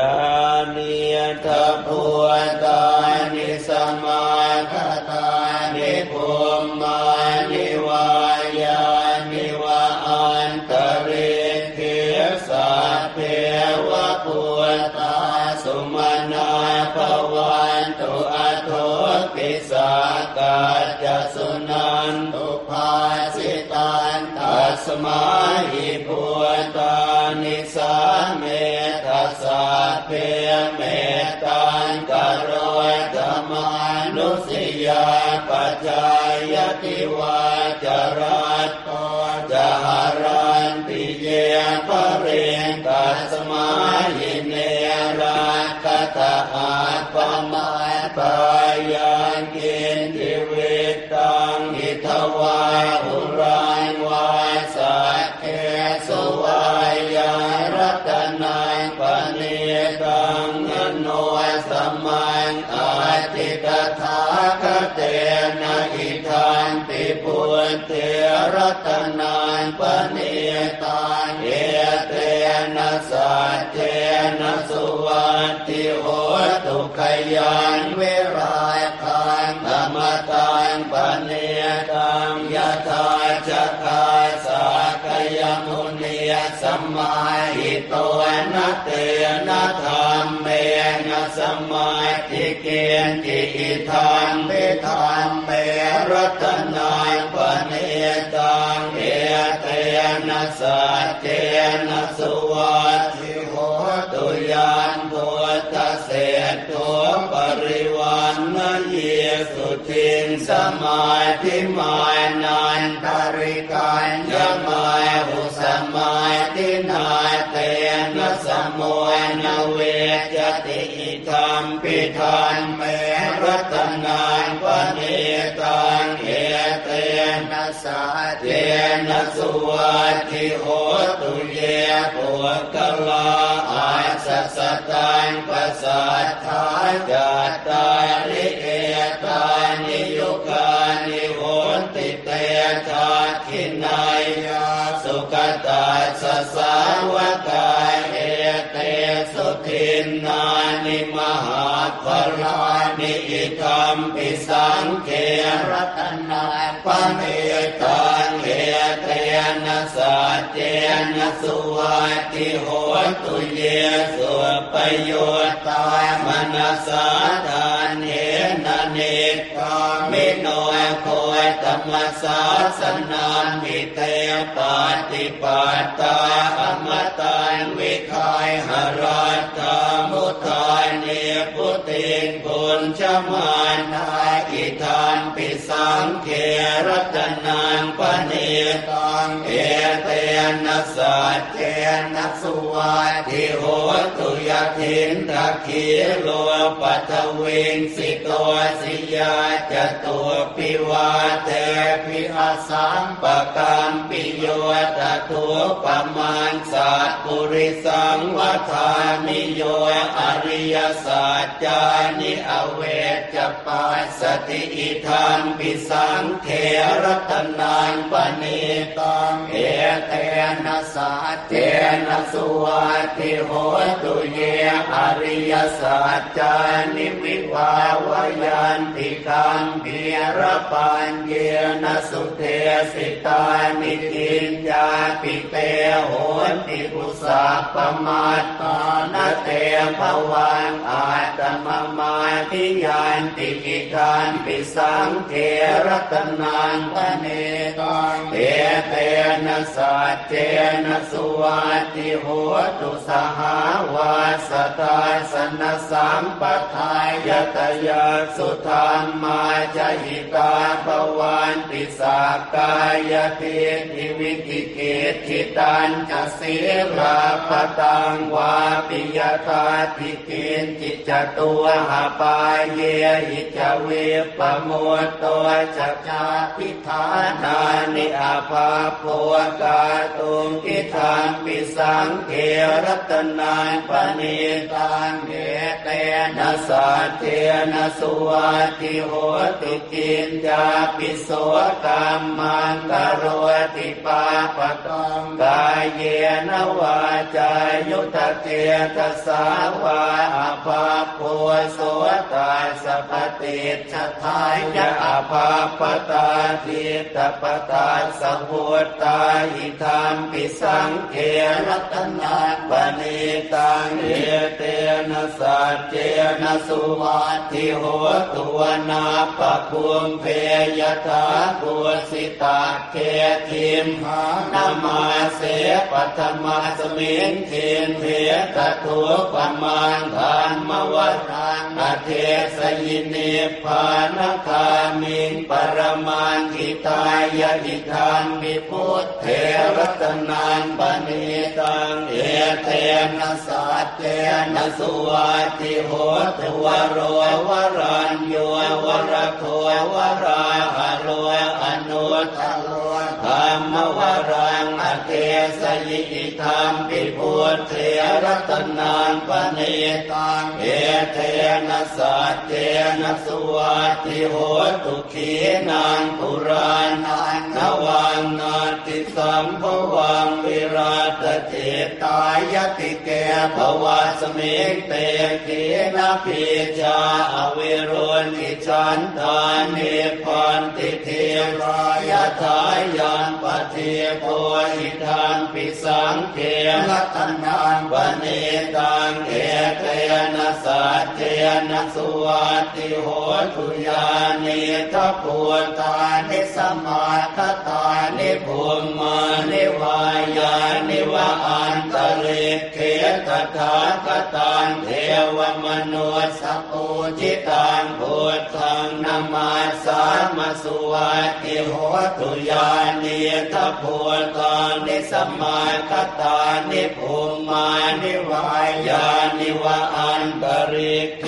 ยานิยทพุตานิสมาคตานิภูมานิวายานิวาอันตริเกสัพเพวะปุตาสุมานาภวันตุอัโทปิสากัจจสุนันตุภาสิตันตัสมาหิพุตานิสา สัตเพเมตตังกโรยธรรมานุสิยาปัจจายติวาจรัตโตจหารันติเยปะเรนตัสมาหิเนรักตะอาปมาตา เตนะอิทันติปุตเตรัตนานปณิตันเอเตนะสัจเจนะสุวัตติโหตุขยาน สัมมาหิโตนะเตนะธรรมเมนะสัมมาทิเกณจิอิทังเมทัมเมรัตนัยปณิตังเอเตนะสัจเจนะสุวัตถิโหตุยานพุทธเศษตัวปริวันนะเยสุทิงสมาธิมานันตริกันยมาหุสมา ธินาเตนะสมุนเวจติอิธรรมปิทันเมรัตนานปณิตังเอเตนะสัจเจนะสุวัติโหตุเยปุกลาอาสัสตังปัสสัทธาจัตตาริเอตานิยุกานิโหติเตชาคินายา สุขตาสสาวกาเอเตสุทินนานิมหาภลานิอิธรรมปิสังเขรัตนาปเมตังเอเตนะสัจเจนะสุวัติโหตุเยสุปโยตามนัสสาทานเน นะเนกามิโนโคยตมัสสาสนานมิเตปาติปัตตาอมตันวิคายหรัตตามุทานเนพุตินปุญชมานนาอิทานปิสังเขรัตนังปณิตังเอเตนะสัจเจนะสุวัตถิโหตุยทินตะขีโลปัทวิงสิโตสิยาจตุปิวาเตปิอาสัมปะกัมปิโยตทุปมาณสัตปุริสังวัฏามิโยอริยสัจจานิอเวจปัสสติอิทันปิสังเขรัตนังปณิตังเอเตนะสัจเจนะสุวัติโหตุเยอริยสัจจานิวิภาวยนติกังเบียรปัญเยนสุเทสิตานิกินจาปิเตโหติปุสาปมาตตานเตภวันอาตมมาทิยันติกิการปิสังเทรัตนังปเนตังเอเตนะสัจเจนะสุวัตติโหตุสหาว สตาสนสัมปทายตยาสุธรรมาจหิตาปวันติสากายเทิทิวิกิเกติตันจะเสีราปตังวาปิยตาทิกินจิจตัวหาปายเยหิจเวปโมตัวจักจาพิธานานิอาภาโพกาตุงกิทานปิสังเขรัตนานปณิตังเอเตนะสัตเทนะสุวัติโหติกินจาปิโสกรรมันกโรติปาปะตังกายเยนวาจายุตเตตสาวาอภา ปัวโสตาสปติชทายะอภาปตาทิตปตาสพุตตาอิธรรมปิสังเกรัตนาปณิตังเอเตนะสัจเจนะสุวัติโหตัวนาปะพุมเพยถาผุสสิตัคเค คิมหานะมาเส ปะฐะมัสมิง คิมเห ตะถูปะมังธัมมะวะรัง อะเทสะยินิพพานะคามิง ปะระมัง หิตายะอิทัมปิพุทเธ ระตะนัง ปะณีตังเอเตนะสัจเจนะสุวัตถิโหตุ วะโรวรัญโยวรโทวราหโรอนุตตโลธรรมวรังอเท สยิอิธามปิพุทธเทรัตนานปณิตังเอเทนะสัจเจนะสุวัติโหตุขีนานปุรานันนวังนาติสัมภวังวิราตเจตายติเกภวะสมิงเตขีนาปิจาอเวโรนิจันตานิพันติเทรายทายานปฏิโพหิทานปิสังเกลัตนานปณิตังเอเตนะสัจเจนะสุวัติโหตุยานิทัพพวตานิสมาคตานิภูมานิวายานิ วะอันตริเขตถาคตานเทวมนุสสปูจิตังพุทธังนามาสามสุวัติโหตุยานิทัพพวตานิสมาคตานิภูมานิวายานิวะอันตริเข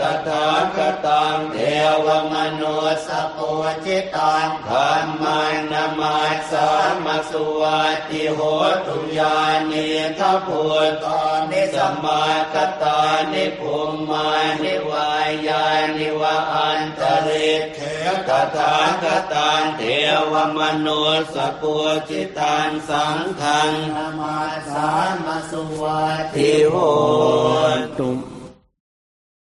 ตถาคตังเท วมนุสสปุจิตังธรรมังนามาสามสุวัติโหตุยานิทัพพุทธานิสมมาคตานิภูมานิวายานิวะอันตริเขตถาคตังเทวมนุสสปุจิตังสังฆังนามาสามสุวัติโหตุ